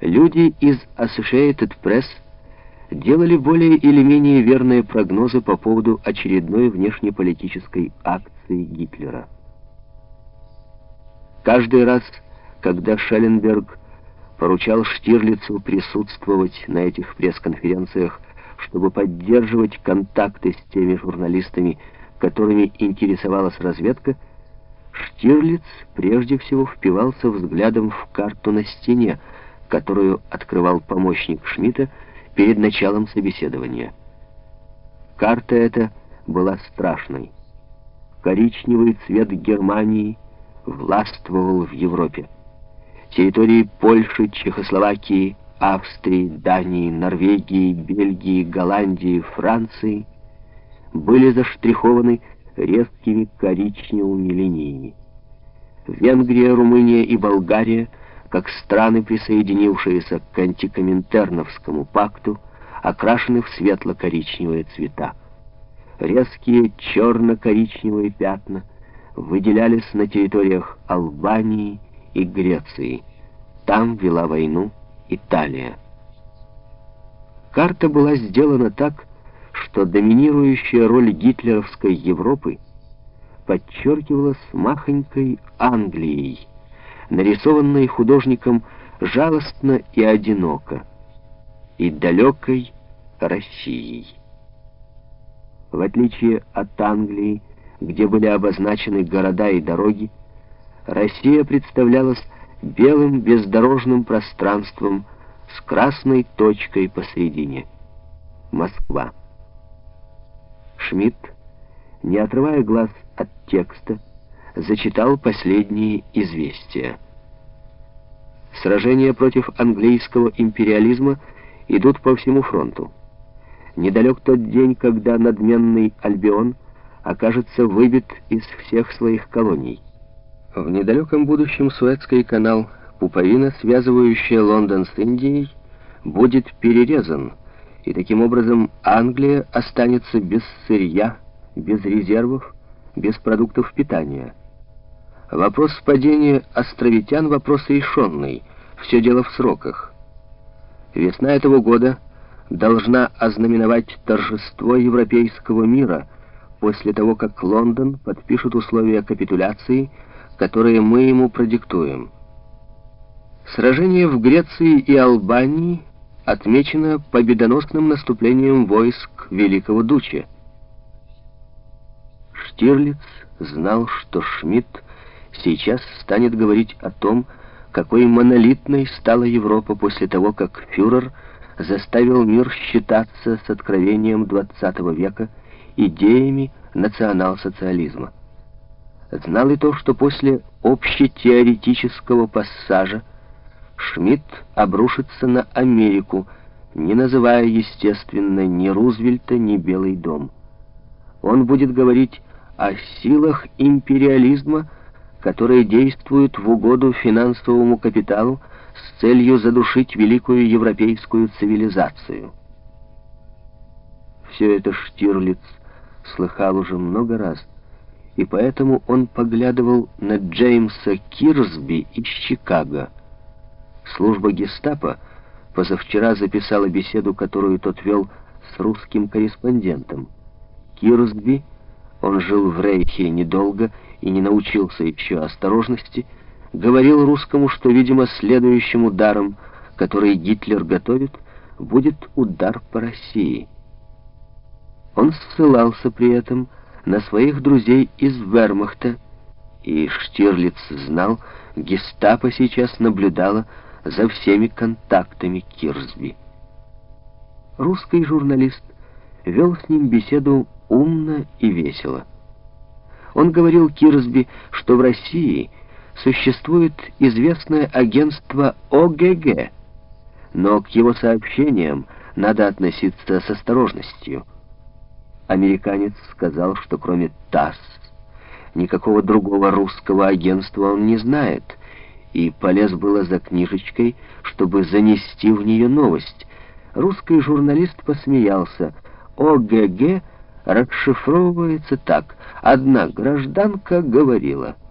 Люди из Associated Press делали более или менее верные прогнозы по поводу очередной внешнеполитической акции Гитлера. Каждый раз, когда Шелленберг поручал Штирлицу присутствовать на этих пресс-конференциях, чтобы поддерживать контакты с теми журналистами, которыми интересовалась разведка, Штирлиц прежде всего впивался взглядом в карту на стене, которую открывал помощник Шмидта перед началом собеседования. Карта эта была страшной. Коричневый цвет Германии властвовал в Европе. Территории Польши, Чехословакии, Австрии, Дании, Норвегии, Бельгии, Голландии, Франции были заштрихованы резкими коричневыми линиями. Венгрия, Румыния и Болгария, как страны, присоединившиеся к антикоминтерновскому пакту, окрашены в светло-коричневые цвета. Резкие черно-коричневые пятна выделялись на территориях Албании и Греции. Там вела войну Италия. Карта была сделана так, что доминирующая роль гитлеровской Европы подчеркивалась махонькой Англией, нарисованной художником жалостно и одиноко, и далекой Россией. В отличие от Англии, где были обозначены города и дороги, Россия представлялась белым бездорожным пространством с красной точкой посредине. Москва. Шмидт, не отрывая глаз от текста, зачитал последние известия. Сражения против английского империализма идут по всему фронту. Недалек тот день, когда надменный Альбион окажется выбит из всех своих колоний. В недалеком будущем Суэцкий канал, пуповина, связывающая Лондон с Индией, будет перерезан, и таким образом Англия останется без сырья, без резервов, без продуктов питания. Вопрос падения островитян — вопрос решенный, все дело в сроках. Весна этого года должна ознаменовать торжество европейского мира после того, как Лондон подпишет условия капитуляции — которые мы ему продиктуем. Сражение в Греции и Албании отмечено победоносным наступлением войск Великого Дуче. Штирлиц знал, что Шмидт сейчас станет говорить о том, какой монолитной стала Европа после того, как фюрер заставил мир считаться с откровением XX века идеями национал-социализма. Знал и то, что после общетеоретического пассажа Шмидт обрушится на Америку, не называя, естественно, ни Рузвельта, ни Белый дом. Он будет говорить о силах империализма, которые действуют в угоду финансовому капиталу с целью задушить великую европейскую цивилизацию. Все это Штирлиц слыхал уже много раз и поэтому он поглядывал на Джеймса Кирсби из Чикаго. Служба гестапо позавчера записала беседу, которую тот вел с русским корреспондентом. Кирсби, он жил в Рейхе недолго и не научился еще осторожности, говорил русскому, что, видимо, следующим ударом, который Гитлер готовит, будет удар по России. Он ссылался при этом на своих друзей из Вермахта, и Штирлиц знал, гестапо сейчас наблюдало за всеми контактами Кирсби. Русский журналист вел с ним беседу умно и весело. Он говорил Кирсби, что в России существует известное агентство ОГГ, но к его сообщениям надо относиться с осторожностью. Американец сказал, что кроме ТАСС никакого другого русского агентства он не знает, и полез было за книжечкой, чтобы занести в нее новость. Русский журналист посмеялся. ОГГ расшифровывается так. Одна гражданка говорила —